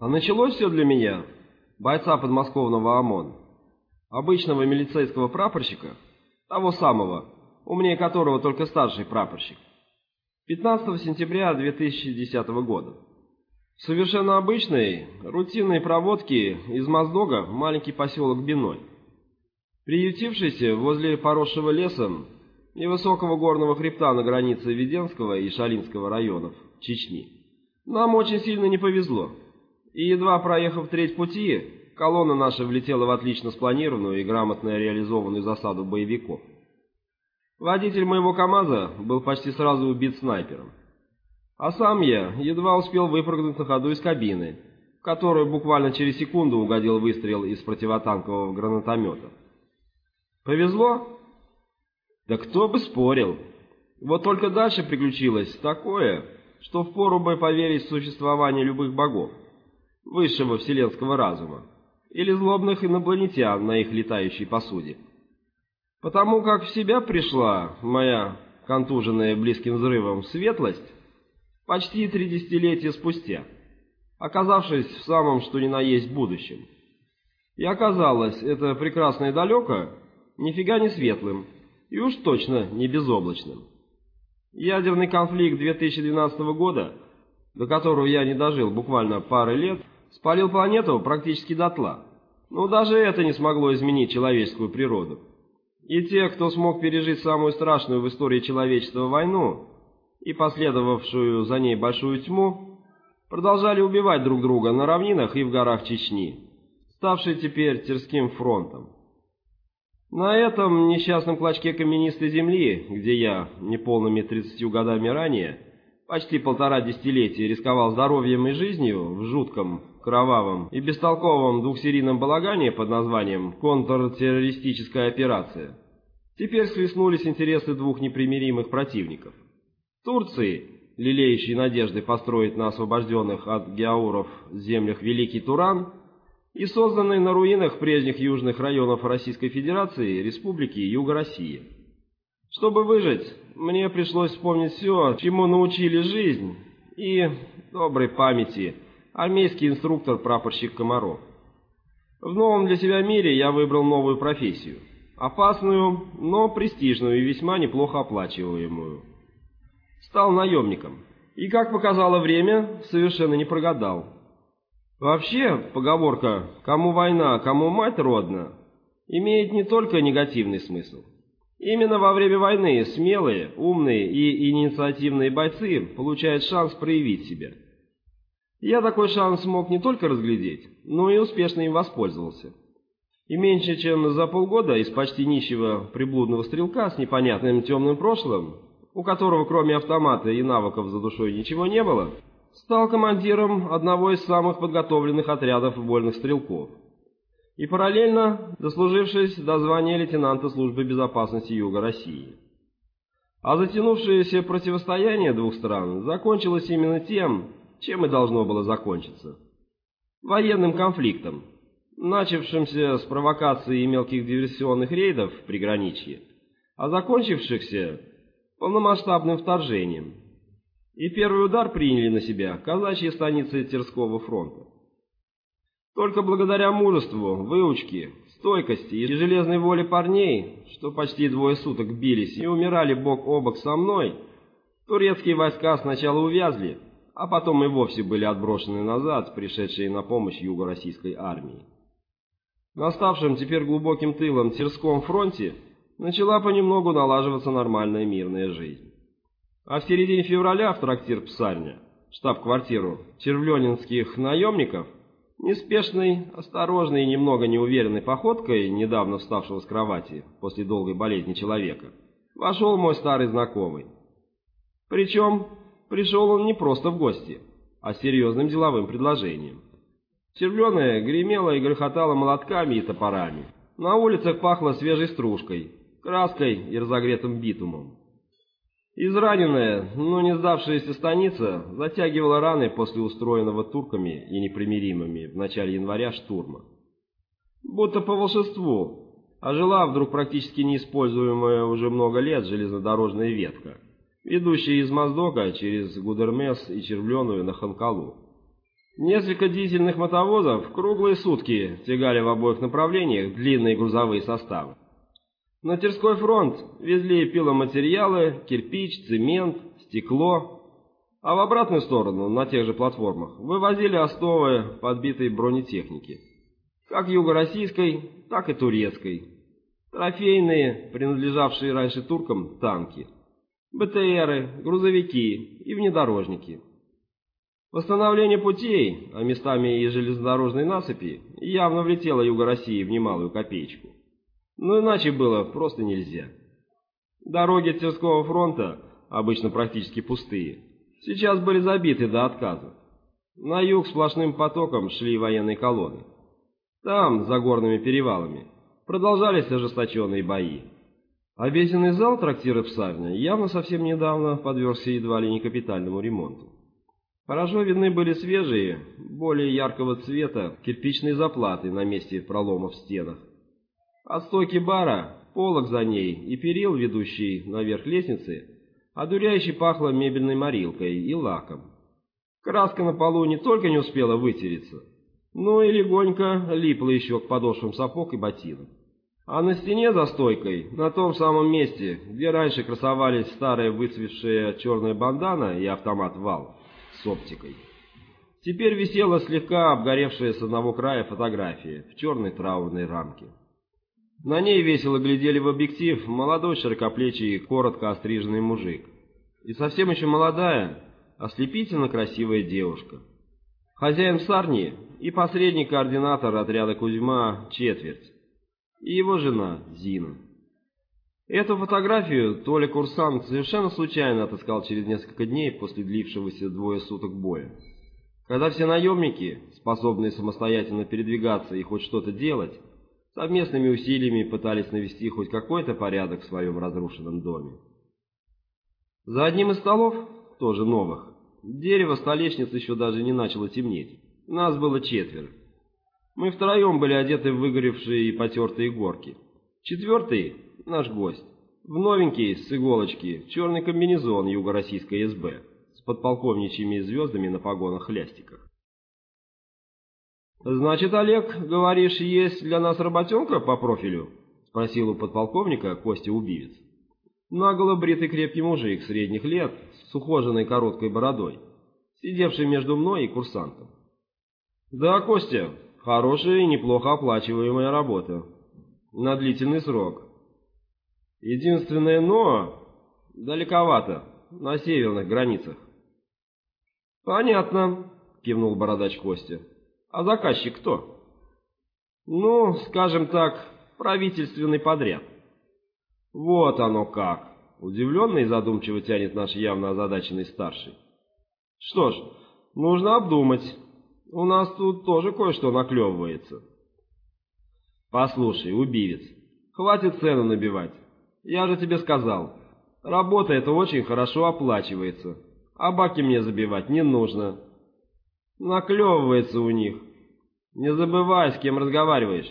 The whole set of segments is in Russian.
А началось все для меня, бойца подмосковного ОМОН, обычного милицейского прапорщика, того самого, умнее которого только старший прапорщик, 15 сентября 2010 года. В совершенно обычной, рутинной проводке из Моздога в маленький поселок Биной, приютившийся возле поросшего лесом невысокого горного хребта на границе Веденского и Шалинского районов Чечни. Нам очень сильно не повезло, и едва проехав треть пути, колонна наша влетела в отлично спланированную и грамотно реализованную засаду боевиков. Водитель моего КамАЗа был почти сразу убит снайпером. А сам я едва успел выпрыгнуть на ходу из кабины, в которую буквально через секунду угодил выстрел из противотанкового гранатомета. Повезло? Да кто бы спорил. Вот только дальше приключилось такое, что впору бы поверить в существование любых богов, высшего вселенского разума, или злобных инопланетян на их летающей посуде. Потому как в себя пришла моя контуженная близким взрывом светлость почти три десятилетия спустя, оказавшись в самом что ни на есть будущем. И оказалось, это прекрасное далеко нифига не светлым и уж точно не безоблачным. Ядерный конфликт 2012 года, до которого я не дожил буквально пары лет, спалил планету практически дотла. Но даже это не смогло изменить человеческую природу. И те, кто смог пережить самую страшную в истории человечества войну и последовавшую за ней большую тьму, продолжали убивать друг друга на равнинах и в горах Чечни, ставшей теперь Терским фронтом. На этом несчастном клочке каменистой земли, где я, неполными 30 годами ранее, почти полтора десятилетия рисковал здоровьем и жизнью в жутком, кровавом и бестолковом двухсерийном балагане под названием «Контртеррористическая операция», теперь схлестнулись интересы двух непримиримых противников. Турции, лелеющей надежды построить на освобожденных от геауров землях Великий Туран, и созданной на руинах прежних южных районов Российской Федерации Республики Юга России. Чтобы выжить, мне пришлось вспомнить все, чему научили жизнь и доброй памяти армейский инструктор-прапорщик Комаров. В новом для себя мире я выбрал новую профессию. Опасную, но престижную и весьма неплохо оплачиваемую. Стал наемником. И, как показало время, совершенно не прогадал. Вообще, поговорка «кому война, кому мать родна» имеет не только негативный смысл. Именно во время войны смелые, умные и инициативные бойцы получают шанс проявить себя. Я такой шанс смог не только разглядеть, но и успешно им воспользовался. И меньше чем за полгода из почти нищего приблудного стрелка с непонятным темным прошлым, у которого кроме автомата и навыков за душой ничего не было, стал командиром одного из самых подготовленных отрядов вольных стрелков и параллельно дослужившись до звания лейтенанта службы безопасности Юга России. А затянувшееся противостояние двух стран закончилось именно тем, чем и должно было закончиться. Военным конфликтом, начавшимся с провокации мелких диверсионных рейдов в приграничье, а закончившихся полномасштабным вторжением. И первый удар приняли на себя казачьи станицы Терского фронта. Только благодаря мужеству, выучке, стойкости и железной воле парней, что почти двое суток бились и умирали бок о бок со мной, турецкие войска сначала увязли, а потом и вовсе были отброшены назад, пришедшие на помощь юго-российской армии. На ставшем теперь глубоким тылом Терском фронте начала понемногу налаживаться нормальная мирная жизнь. А в середине февраля в трактир «Псальня», штаб-квартиру червленинских наемников, неспешной, осторожной и немного неуверенной походкой недавно вставшего с кровати после долгой болезни человека, вошел мой старый знакомый. Причем пришел он не просто в гости, а с серьезным деловым предложением. Червленая гремела и грохотала молотками и топорами. На улицах пахло свежей стружкой, краской и разогретым битумом. Израненная, но не сдавшаяся станица затягивала раны после устроенного турками и непримиримыми в начале января штурма. Будто по волшебству ожила вдруг практически неиспользуемая уже много лет железнодорожная ветка – ведущая из Моздока через Гудермес и Червленую на Ханкалу. Несколько дизельных мотовозов круглые сутки тягали в обоих направлениях длинные грузовые составы. На Терской фронт везли пиломатериалы, кирпич, цемент, стекло, а в обратную сторону, на тех же платформах, вывозили основы подбитой бронетехники, как юго-российской, так и турецкой, трофейные, принадлежавшие раньше туркам, танки, БТРы, грузовики и внедорожники. Восстановление путей, а местами и железнодорожной насыпи, явно влетело Юго-России в немалую копеечку. Но иначе было просто нельзя. Дороги Тверского фронта, обычно практически пустые, сейчас были забиты до отказа. На юг сплошным потоком шли военные колонны. Там, за горными перевалами, продолжались ожесточенные бои. Обеденный зал трактира Псарня явно совсем недавно подвергся едва ли не капитальному ремонту. Хорошо видны были свежие, более яркого цвета, кирпичные заплаты на месте проломов в стенах. От стойки бара, полок за ней и перил, ведущий наверх лестницы, одуряюще пахло мебельной морилкой и лаком. Краска на полу не только не успела вытереться, но и легонько липла еще к подошвам сапог и ботинок. А на стене за стойкой, на том самом месте, где раньше красовались старая выцветшая черная бандана и автомат «Вал», с оптикой. Теперь висела слегка обгоревшая с одного края фотография в черной траурной рамке. На ней весело глядели в объектив молодой широкоплечий, коротко остриженный мужик. И совсем еще молодая, ослепительно красивая девушка. Хозяин сарни и посредний координатор отряда Кузьма Четверть. И его жена Зина. Эту фотографию Толя Курсант совершенно случайно отыскал через несколько дней после длившегося двое суток боя. Когда все наемники, способные самостоятельно передвигаться и хоть что-то делать, совместными усилиями пытались навести хоть какой-то порядок в своем разрушенном доме. За одним из столов, тоже новых, дерево столешницы еще даже не начало темнеть. Нас было четверо. Мы втроем были одеты в выгоревшие и потертые горки. Четвертый наш гость. В новенький, с иголочки, черный комбинезон юго-российской СБ с подполковничьими звездами на погонах-хлястиках. «Значит, Олег, говоришь, есть для нас работенка по профилю?» — спросил у подполковника Костя Убивец. Наголо бритый крепкий мужик средних лет с ухоженной короткой бородой, сидевший между мной и курсантом. «Да, Костя, хорошая и неплохо оплачиваемая работа. На длительный срок. Единственное «но» — далековато, на северных границах. «Понятно», — кивнул бородач Костя. «А заказчик кто?» «Ну, скажем так, правительственный подряд». «Вот оно как!» — удивленно и задумчиво тянет наш явно озадаченный старший. «Что ж, нужно обдумать. У нас тут тоже кое-что наклевывается». «Послушай, убивец, хватит цену набивать. Я же тебе сказал, работа эта очень хорошо оплачивается, а баки мне забивать не нужно. Наклевывается у них. Не забывай, с кем разговариваешь.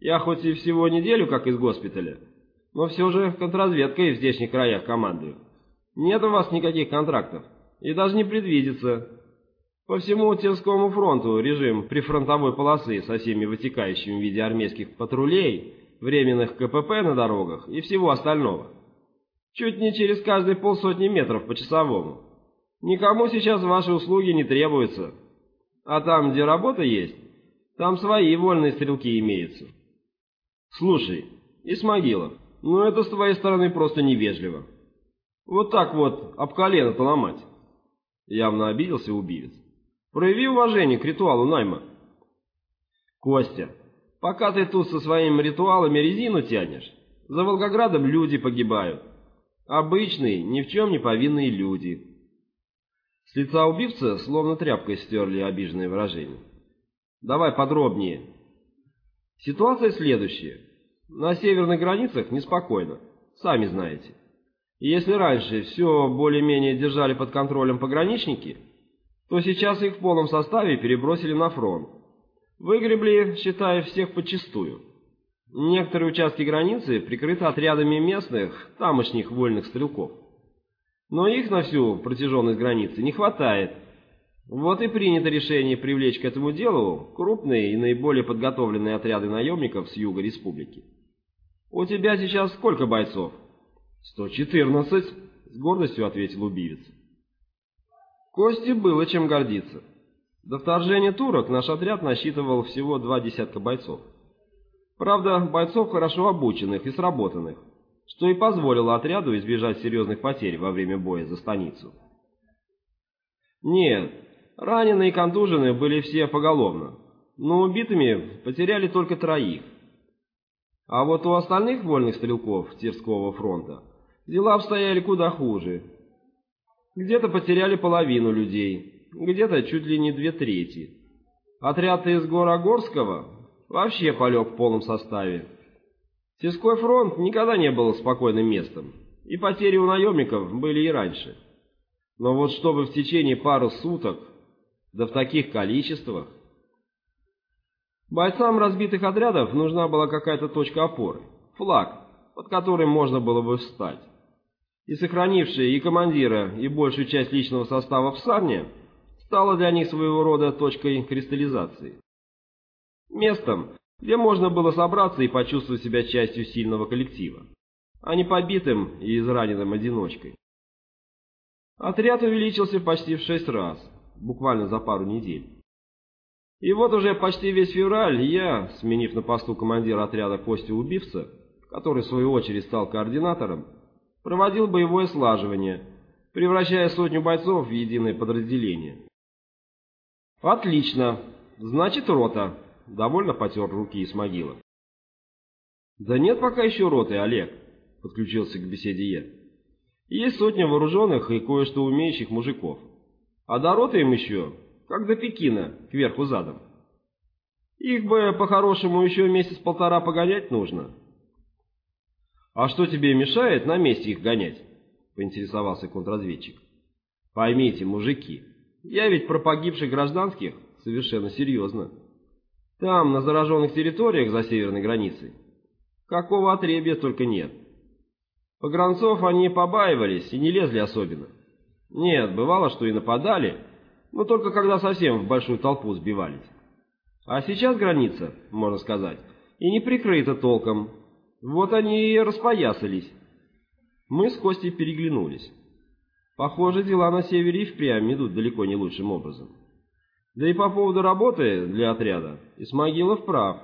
Я хоть и всего неделю как из госпиталя, но все же контрразведкой в здешних краях командую. Нет у вас никаких контрактов, и даже не предвидится. По всему Терскому фронту режим прифронтовой полосы со всеми вытекающими в виде армейских патрулей временных КПП на дорогах и всего остального. Чуть не через каждые полсотни метров по часовому. Никому сейчас ваши услуги не требуются. А там, где работа есть, там свои вольные стрелки имеются. Слушай, Исмагилов, ну это с твоей стороны просто невежливо. Вот так вот об колено-то ломать. Явно обиделся убивец. Прояви уважение к ритуалу найма. Костя, Пока ты тут со своими ритуалами резину тянешь, за Волгоградом люди погибают. Обычные, ни в чем не повинные люди. С лица убивца словно тряпкой стерли обиженные выражения. Давай подробнее. Ситуация следующая. На северных границах неспокойно, сами знаете. И если раньше все более-менее держали под контролем пограничники, то сейчас их в полном составе перебросили на фронт. Выгребли, считая всех почистую. Некоторые участки границы прикрыты отрядами местных, тамошних вольных стрелков. Но их на всю протяженность границы не хватает. Вот и принято решение привлечь к этому делу крупные и наиболее подготовленные отряды наемников с юга республики. У тебя сейчас сколько бойцов? Сто четырнадцать, с гордостью ответил убивец. Кости было чем гордиться. До вторжения турок наш отряд насчитывал всего два десятка бойцов. Правда, бойцов хорошо обученных и сработанных, что и позволило отряду избежать серьезных потерь во время боя за станицу. Нет, раненые и контуженные были все поголовно, но убитыми потеряли только троих. А вот у остальных вольных стрелков Тверского фронта дела обстояли куда хуже. Где-то потеряли половину людей, где-то чуть ли не две трети. Отряд из Горогорского вообще полег в полном составе. Тверской фронт никогда не был спокойным местом, и потери у наемников были и раньше. Но вот чтобы в течение пары суток, да в таких количествах... Бойцам разбитых отрядов нужна была какая-то точка опоры, флаг, под которым можно было бы встать. И сохранившие и командира, и большую часть личного состава в Сарне стала для них своего рода точкой кристаллизации. Местом, где можно было собраться и почувствовать себя частью сильного коллектива, а не побитым и израненным одиночкой. Отряд увеличился почти в шесть раз, буквально за пару недель. И вот уже почти весь февраль я, сменив на посту командира отряда Костю-убивца, который в свою очередь стал координатором, проводил боевое слаживание, превращая сотню бойцов в единое подразделение. «Отлично! Значит, рота!» — довольно потер руки Исмагилов. «Да нет пока еще роты, Олег», — подключился к беседе я. «Есть сотня вооруженных и кое-что умеющих мужиков. А до роты им еще, как до Пекина, кверху задом. Их бы по-хорошему еще месяц-полтора погонять нужно». «А что тебе мешает на месте их гонять?» — поинтересовался контрразведчик. «Поймите, мужики, я ведь про погибших гражданских совершенно серьезно». Там, на зараженных территориях за северной границей, какого отребья только нет. Погранцов они побаивались и не лезли особенно. Нет, бывало, что и нападали, но только когда совсем в большую толпу сбивались. А сейчас граница, можно сказать, и не прикрыта толком. Вот они и распоясались. Мы с Костей переглянулись. Похоже, дела на севере и впрямь идут далеко не лучшим образом. Да и по поводу работы для отряда Исмагилов прав.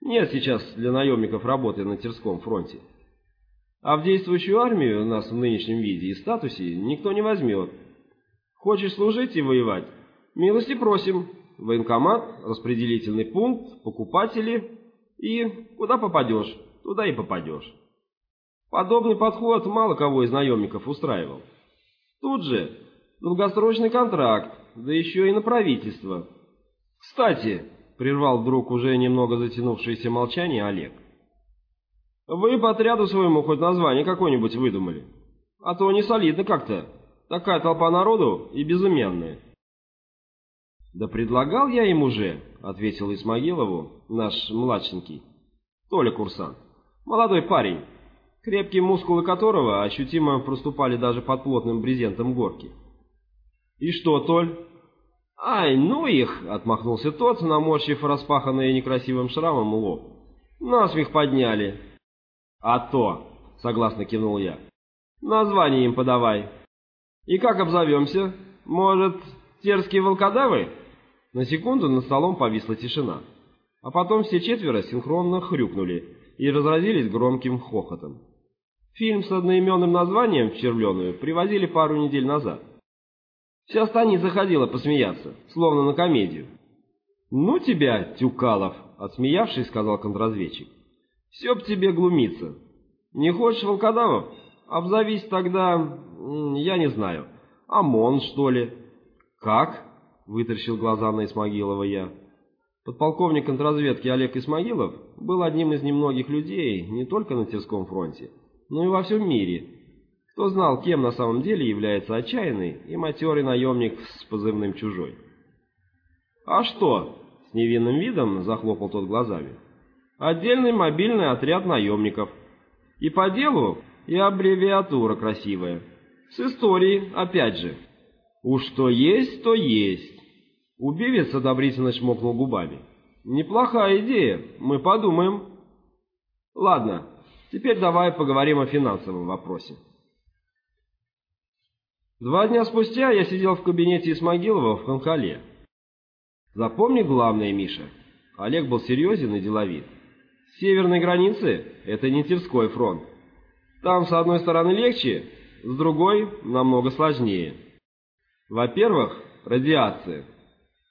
Нет сейчас для наемников работы на Терском фронте. А в действующую армию нас в нынешнем виде и статусе никто не возьмет. Хочешь служить и воевать? Милости просим. Военкомат, распределительный пункт, покупатели и куда попадешь, туда и попадешь. Подобный подход мало кого из наемников устраивал. Тут же долгосрочный контракт, да еще и на правительство. Кстати, прервал вдруг уже немного затянувшееся молчание Олег. Вы по отряду своему хоть название какое-нибудь выдумали? А то не солидно как-то. Такая толпа народу и безымянная. Да предлагал я им уже, ответил Исмагилову наш младшенький. Толя курсант. Молодой парень, крепкие мускулы которого ощутимо проступали даже под плотным брезентом горки. «И что, Толь?» «Ай, ну их!» — отмахнулся тот, наморщив распаханный некрасивым шрамом лоб. «Насмех подняли». «А то!» — согласно кивнул я. «Название им подавай». «И как обзовемся? Может, терские волкодавы?» На секунду над столом повисла тишина. А потом все четверо синхронно хрюкнули и разразились громким хохотом. Фильм с одноименным названием Червленую привозили пару недель назад. Вся станица заходила посмеяться, словно на комедию. «Ну тебя, Тюкалов!» — отсмеявшись, сказал контрразведчик. «Все б тебе глумиться. Не хочешь волкодавов? Обзовись тогда... я не знаю. ОМОН, что ли?» «Как?» — вытаращил глаза на Исмагилова я. Подполковник контрразведки Олег Исмагилов был одним из немногих людей не только на Терском фронте, но и во всем мире, кто знал, кем на самом деле является отчаянный и матерый наемник с позывным «Чужой». «А что?» — с невинным видом захлопал тот глазами. «Отдельный мобильный отряд наемников. И по делу, и аббревиатура красивая. С историей, опять же. Уж что есть, то есть. Убивец одобрительно чмокнул губами. Неплохая идея, мы подумаем. Ладно, теперь давай поговорим о финансовом вопросе. Два дня спустя я сидел в кабинете Исмагилова в Ханкале. Запомни главное, Миша. Олег был серьезен и деловит. С северной границы это не Тверской фронт. Там с одной стороны легче, с другой намного сложнее. Во-первых, радиация.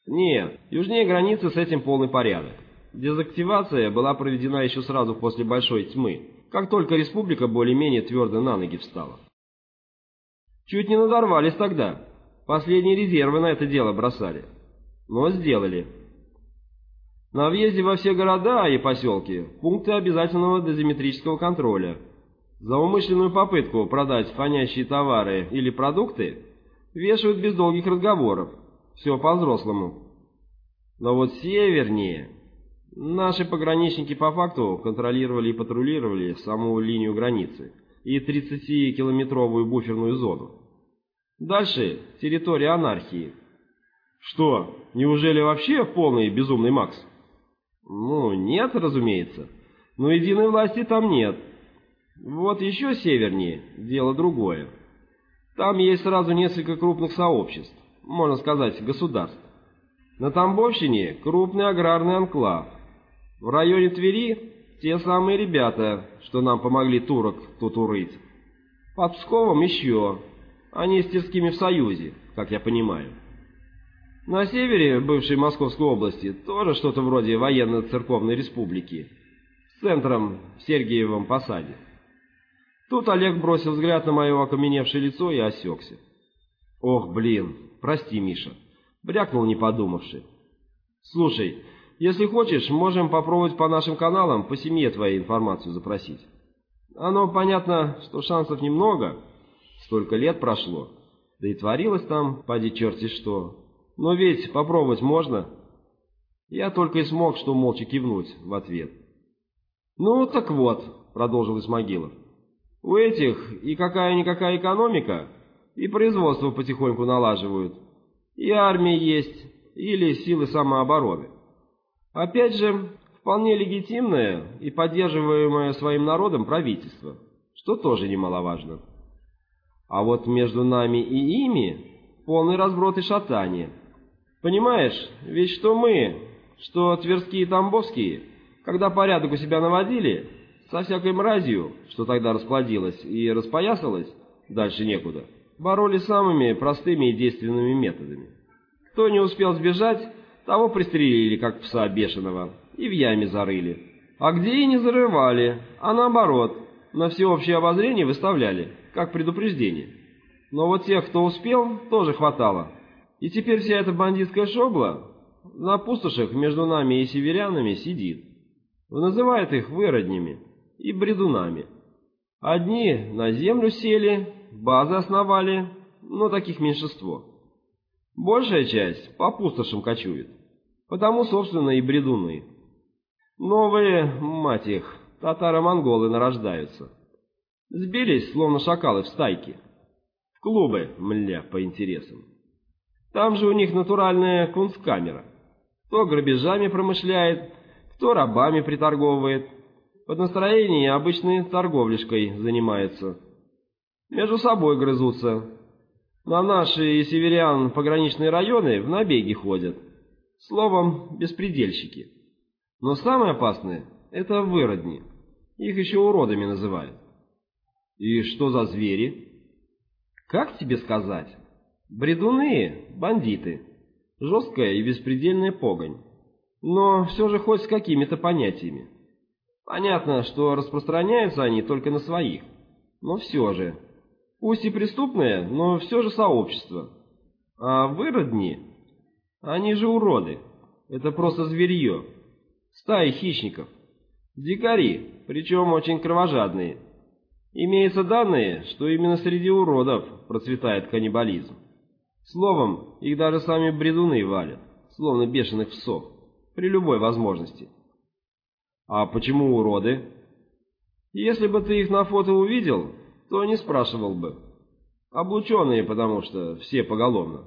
Нет, южнее границы с этим полный порядок. Дезактивация была проведена еще сразу после Большой Тьмы, как только республика более-менее твердо на ноги встала. Чуть не надорвались тогда. Последние резервы на это дело бросали. Но сделали. На въезде во все города и поселки пункты обязательного дозиметрического контроля. За умышленную попытку продать фонящие товары или продукты вешают без долгих разговоров. Все по-взрослому. Но вот севернее... Наши пограничники по факту контролировали и патрулировали саму линию границы и 30-километровую буферную зону. Дальше территория анархии. Что, неужели вообще полный безумный Макс? Ну, нет, разумеется. Но единой власти там нет. Вот еще севернее, дело другое. Там есть сразу несколько крупных сообществ, можно сказать, государств. На Тамбовщине крупный аграрный анклав. В районе Твери те самые ребята, что нам помогли турок тут урыть. Под Псковом еще. Они с Тверскими в союзе, как я понимаю. На севере бывшей Московской области тоже что-то вроде военно-церковной республики. С центром в Сергиевом посаде. Тут Олег бросил взгляд на мое окаменевшее лицо и осекся. «Ох, блин, прости, Миша», — брякнул не подумавши. «Слушай, если хочешь, можем попробовать по нашим каналам по семье твоей информацию запросить. Оно понятно, что шансов немного, столько лет прошло, да и творилось там, поди черти что. Но ведь попробовать можно. Я только и смог, что молча кивнуть в ответ. «Ну, так вот», — продолжил Исмагилов, — «у этих и какая-никакая экономика, и производство потихоньку налаживают, и армия есть, или силы самообороны. Опять же, вполне легитимное и поддерживаемое своим народом правительство, что тоже немаловажно. А вот между нами и ими полный разброд и шатание. Понимаешь, ведь что мы, что Тверские и Тамбовские, когда порядок у себя наводили, со всякой мразью, что тогда расплодилась и распоясалась, дальше некуда, боролись самыми простыми и действенными методами. Кто не успел сбежать, того пристрелили, как пса бешеного, и в яме зарыли. А где и не зарывали, а наоборот, на всеобщее обозрение выставляли, как предупреждение. Но вот тех, кто успел, тоже хватало. И теперь вся эта бандитская шобла на пустошах между нами и северянами сидит. Называют их выроднями и бредунами. Одни на землю сели, базы основали, но таких меньшинство. Большая часть по пустошам кочует. Потому, собственно, и бредуны. Новые, мать их, татаро-монголы нарождаются. Сбились, словно шакалы в стайке. В клубы, мля, по интересам. Там же у них натуральная кунсткамера. Кто грабежами промышляет, кто рабами приторговывает. Под настроение обычной торговлишкой занимается. Между собой грызутся, на наши и северян пограничные районы в набеги ходят. Словом, беспредельщики. Но самое опасное — это выродни. Их еще уродами называют. И что за звери? Как тебе сказать? Бредуны, бандиты. Жесткая и беспредельная погонь. Но все же хоть с какими-то понятиями. Понятно, что распространяются они только на своих. Но все же... Пусть и преступное, но все же сообщество. А выродни, они же уроды. Это просто зверье. Стаи хищников. Дикари, причем очень кровожадные. Имеются данные, что именно среди уродов процветает каннибализм. Словом, их даже сами бредуны валят, словно бешеных псов, при любой возможности. А почему уроды? Если бы ты их на фото увидел, то не спрашивал бы. Облученные, потому что все поголовно.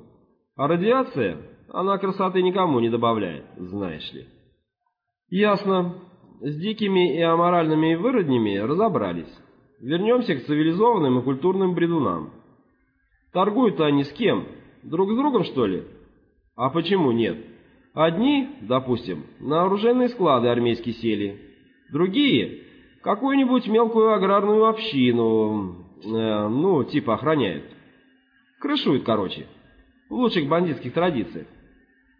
А радиация, она красоты никому не добавляет, знаешь ли. Ясно. С дикими и аморальными выроднями разобрались. Вернемся к цивилизованным и культурным бредунам. Торгуют-то они с кем? Друг с другом, что ли? А почему нет? Одни, допустим, на оружейные склады армейские сели. Другие — какую-нибудь мелкую аграрную общину, э, ну, типа охраняют. Крышуют, короче, в лучших бандитских традициях.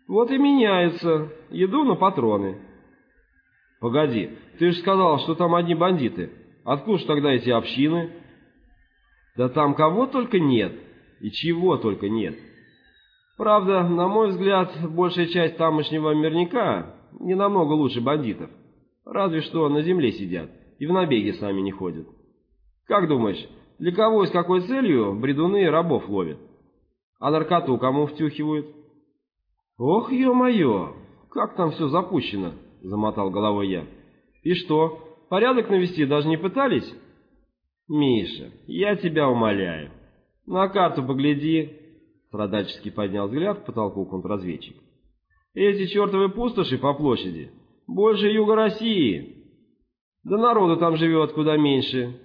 Вот и меняются, еду на патроны. Погоди, ты же сказал, что там одни бандиты. Откуда ж тогда эти общины? Да там кого только нет, и чего только нет. Правда, на мой взгляд, большая часть тамошнего мирника не намного лучше бандитов. Разве что на земле сидят и в набеги сами не ходят. Как думаешь, для кого и с какой целью бредуны рабов ловят? А наркоту кому втюхивают? Ох, ё-моё, как там все запущено, замотал головой я. И что, порядок навести даже не пытались? Миша, я тебя умоляю, на карту погляди, страдальчески поднял взгляд к потолку контрразведчик. Эти чертовы пустоши по площади больше юга России. Да народу там живет куда меньше.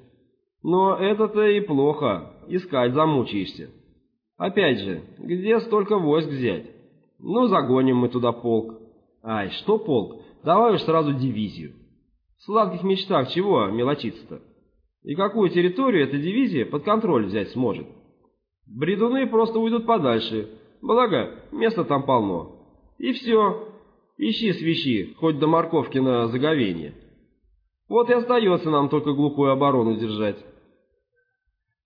Но это-то и плохо, искать замучаешься. Опять же, где столько войск взять? Ну, загоним мы туда полк. Ай, что полк? Давай уж сразу дивизию. В сладких мечтах чего мелочиться-то? И какую территорию эта дивизия под контроль взять сможет? Бредуны просто уйдут подальше, благо места там полно. И все, ищи свищи, хоть до морковки на заговение. Вот и остается нам только глухую оборону держать.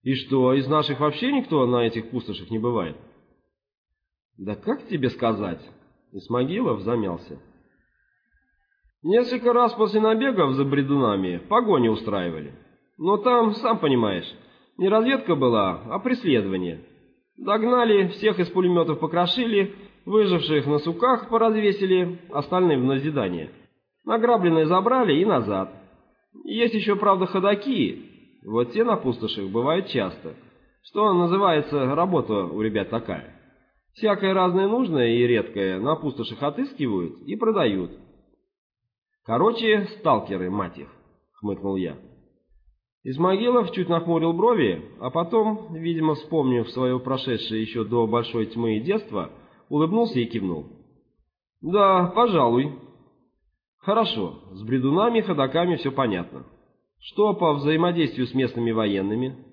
И что, из наших вообще никто на этих пустошах не бывает? Да как тебе сказать? Исмагилов замялся. Несколько раз после набегов за бредунами погони устраивали. Но там, сам понимаешь, не разведка была, а преследование. Догнали, всех из пулеметов покрошили, выживших на суках поразвесили, остальные в назидание. Награбленное забрали и назад. Есть еще, правда, ходаки. Вот те на пустошах бывают часто. Что называется, работа у ребят такая. Всякое разное нужное и редкое на пустошах отыскивают и продают. Короче, сталкеры, мать их, хмыкнул я. Измагилов чуть нахмурил брови, а потом, видимо, вспомнив свое прошедшее еще до большой тьмы и детства, улыбнулся и кивнул. «Да, пожалуй». «Хорошо, с бредунами, ходаками все понятно. Что по взаимодействию с местными военными?»